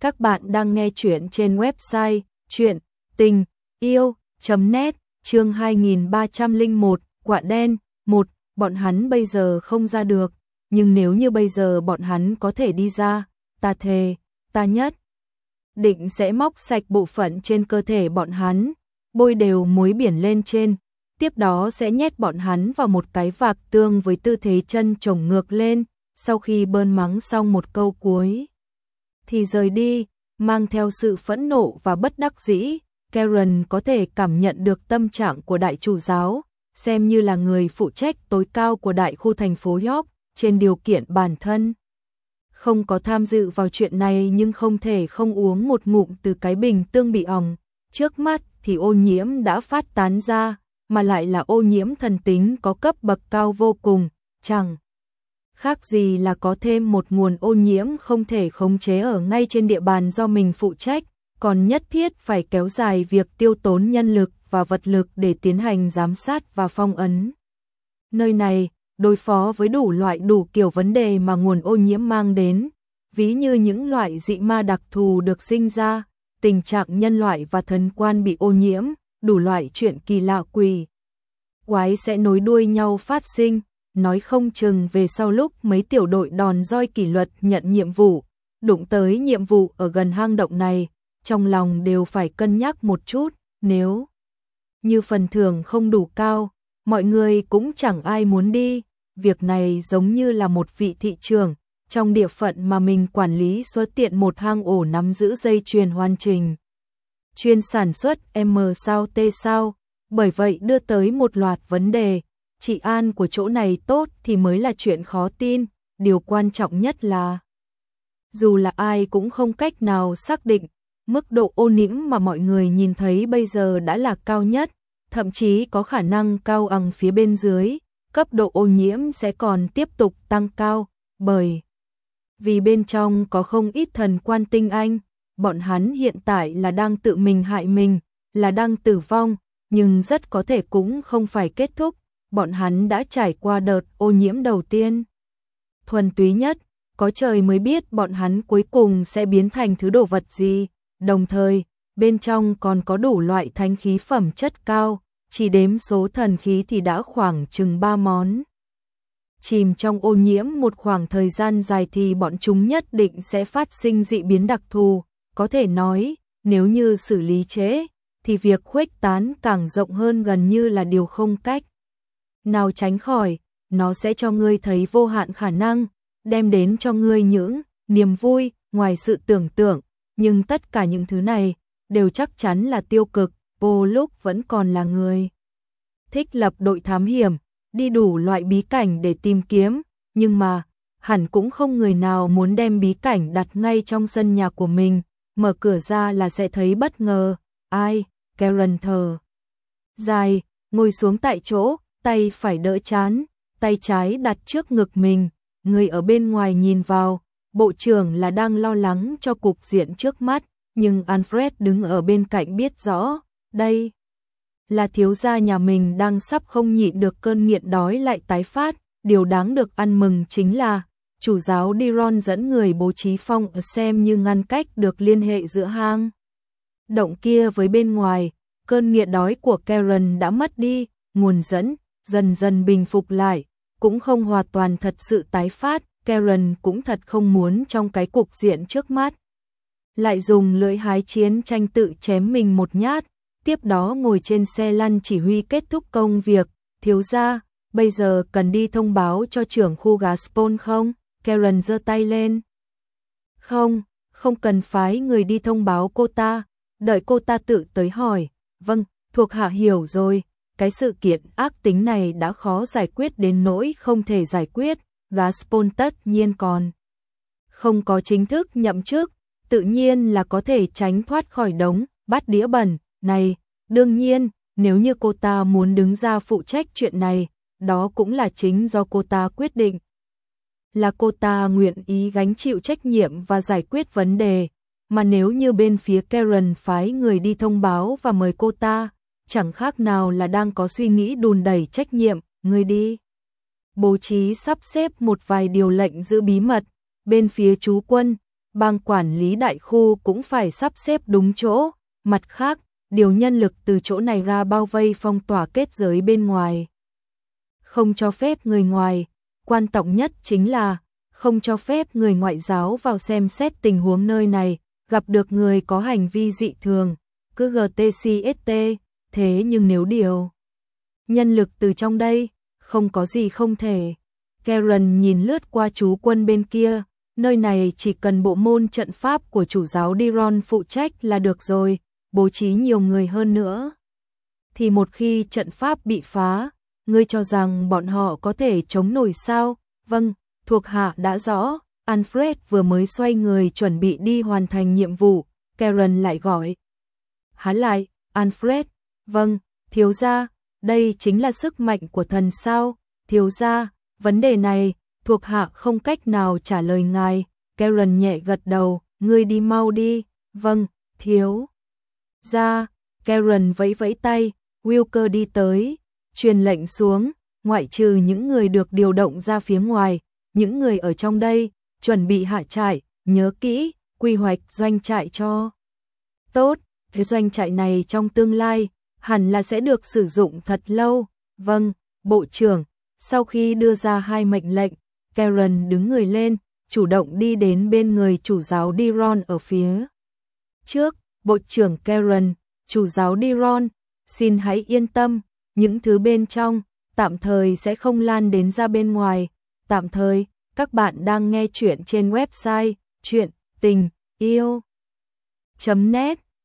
Các bạn đang nghe chuyện trên website chuyện tình yêu.net chương 2301 quả đen. 1 bọn hắn bây giờ không ra được, nhưng nếu như bây giờ bọn hắn có thể đi ra, ta thề, ta nhất định sẽ móc sạch bộ phận trên cơ thể bọn hắn, bôi đều muối biển lên trên, tiếp đó sẽ nhét bọn hắn vào một cái vạc tương với tư thế chân chồng ngược lên, sau khi bơn mắng xong một câu cuối thì rời đi, mang theo sự phẫn nộ và bất đắc dĩ. Karen có thể cảm nhận được tâm trạng của đại chủ giáo, xem như là người phụ trách tối cao của đại khu thành phố York, trên điều kiện bản thân. Không có tham dự vào chuyện này nhưng không thể không uống một ngụm từ cái bình tương bị ỏng. Trước mắt thì ô nhiễm đã phát tán ra, mà lại là ô nhiễm thần tính có cấp bậc cao vô cùng, chẳng khác gì là có thêm một nguồn ô nhiễm không thể khống chế ở ngay trên địa bàn do mình phụ trách, còn nhất thiết phải kéo dài việc tiêu tốn nhân lực và vật lực để tiến hành giám sát và phong ấn. Nơi này, đối phó với đủ loại đủ kiểu vấn đề mà nguồn ô nhiễm mang đến, ví như những loại dị ma đặc thù được sinh ra, tình trạng nhân loại và thần quan bị ô nhiễm, đủ loại chuyện kỳ lạ quỷ. Quái sẽ nối đuôi nhau phát sinh, nói không chừng về sau lúc mấy tiểu đội đòn roi kỷ luật nhận nhiệm vụ, đụng tới nhiệm vụ ở gần hang động này, trong lòng đều phải cân nhắc một chút, nếu như phần thưởng không đủ cao, mọi người cũng chẳng ai muốn đi, việc này giống như là một vị thị trường, trong địa phận mà mình quản lý số tiện một hang ổ nắm giữ dây chuyền hoàn trình. Chuyên sản xuất M sao T sao, bởi vậy đưa tới một loạt vấn đề, trị an của chỗ này tốt thì mới là chuyện khó tin, điều quan trọng nhất là dù là ai cũng không cách nào xác định mức độ ô nhiễm mà mọi người nhìn thấy bây giờ đã là cao nhất, thậm chí có khả năng cao ằng phía bên dưới, cấp độ ô nhiễm sẽ còn tiếp tục tăng cao, bởi vì bên trong có không ít thần quan tinh anh, bọn hắn hiện tại là đang tự mình hại mình, là đang tử vong, nhưng rất có thể cũng không phải kết thúc, bọn hắn đã trải qua đợt ô nhiễm đầu tiên. Thuần túy nhất, có trời mới biết bọn hắn cuối cùng sẽ biến thành thứ đồ vật gì, đồng thời, bên trong còn có đủ loại thánh khí phẩm chất cao, chỉ đếm số thần khí thì đã khoảng chừng 3 món. Chìm trong ô nhiễm một khoảng thời gian dài thì bọn chúng nhất định sẽ phát sinh dị biến đặc thù, có thể nói, nếu như xử lý chế, thì việc khuếch tán càng rộng hơn gần như là điều không cách nào tránh khỏi, nó sẽ cho ngươi thấy vô hạn khả năng, đem đến cho ngươi những niềm vui ngoài sự tưởng tượng, nhưng tất cả những thứ này đều chắc chắn là tiêu cực, vô lúc vẫn còn là người. Thích lập đội thám hiểm, đi đủ loại bí cảnh để tìm kiếm, nhưng mà hẳn cũng không người nào muốn đem bí cảnh đặt ngay trong sân nhà của mình, mở cửa ra là sẽ thấy bất ngờ. Ai? Karen thờ. Dài, ngồi xuống tại chỗ, tay phải đỡ chán, tay trái đặt trước ngực mình, người ở bên ngoài nhìn vào, bộ trưởng là đang lo lắng cho cục diện trước mắt, nhưng Alfred đứng ở bên cạnh biết rõ, đây là thiếu gia nhà mình đang sắp không nhịn được cơn nghiện đói lại tái phát, điều đáng được ăn mừng chính là chủ giáo Diron dẫn người bố trí phong ở xem như ngăn cách được liên hệ giữa hang. Động kia với bên ngoài, cơn nghiện đói của Karen đã mất đi, nguồn dẫn, dần dần bình phục lại, cũng không hoàn toàn thật sự tái phát, Karen cũng thật không muốn trong cái cục diện trước mắt. Lại dùng lưỡi hái chiến tranh tự chém mình một nhát, tiếp đó ngồi trên xe lăn chỉ huy kết thúc công việc, thiếu gia, bây giờ cần đi thông báo cho trưởng khu Gaspon không? Karen giơ tay lên. Không, không cần phái người đi thông báo cô ta, đợi cô ta tự tới hỏi. Vâng, thuộc hạ hiểu rồi, cái sự kiện ác tính này đã khó giải quyết đến nỗi không thể giải quyết, Gaspon tất nhiên còn không có chính thức nhậm chức, tự nhiên là có thể tránh thoát khỏi đống bát đĩa bẩn này. Đương nhiên, nếu như cô ta muốn đứng ra phụ trách chuyện này, đó cũng là chính do cô ta quyết định. Là cô ta nguyện ý gánh chịu trách nhiệm và giải quyết vấn đề, mà nếu như bên phía Karen phái người đi thông báo và mời cô ta, chẳng khác nào là đang có suy nghĩ đùn đẩy trách nhiệm, người đi. Bố trí sắp xếp một vài điều lệnh giữ bí mật, bên phía chú quân, bang quản lý đại khu cũng phải sắp xếp đúng chỗ, mặt khác, điều nhân lực từ chỗ này ra bao vây phong tỏa kết giới bên ngoài. Không cho phép người ngoài, quan trọng nhất chính là không cho phép người ngoại giáo vào xem xét tình huống nơi này, gặp được người có hành vi dị thường, cứ GTCST, thế nhưng nếu điều nhân lực từ trong đây, không có gì không thể. Karen nhìn lướt qua chú quân bên kia, nơi này chỉ cần bộ môn trận pháp của chủ giáo Diron phụ trách là được rồi, bố trí nhiều người hơn nữa. Thì một khi trận pháp bị phá, ngươi cho rằng bọn họ có thể chống nổi sao? Vâng, thuộc hạ đã rõ. Alfred vừa mới xoay người chuẩn bị đi hoàn thành nhiệm vụ, Karen lại gọi. Hắn lại, Alfred, vâng, thiếu gia, đây chính là sức mạnh của thần sao, thiếu gia, vấn đề này, thuộc hạ không cách nào trả lời ngài, Karen nhẹ gật đầu, ngươi đi mau đi, vâng, thiếu. Gia, Karen vẫy vẫy tay, Wilker đi tới, truyền lệnh xuống, ngoại trừ những người được điều động ra phía ngoài, những người ở trong đây, chuẩn bị hạ trại, nhớ kỹ, quy hoạch doanh trại cho. Tốt, thế doanh trại này trong tương lai, hẳn là sẽ được sử dụng thật lâu. Vâng, Bộ trưởng, sau khi đưa ra hai mệnh lệnh, Karen đứng người lên, chủ động đi đến bên người chủ giáo Diron ở phía trước. Bộ trưởng Karen, chủ giáo Diron, xin hãy yên tâm, những thứ bên trong, tạm thời sẽ không lan đến ra bên ngoài. Tạm thời, các bạn đang nghe chuyện trên website chuyện tình yêu.net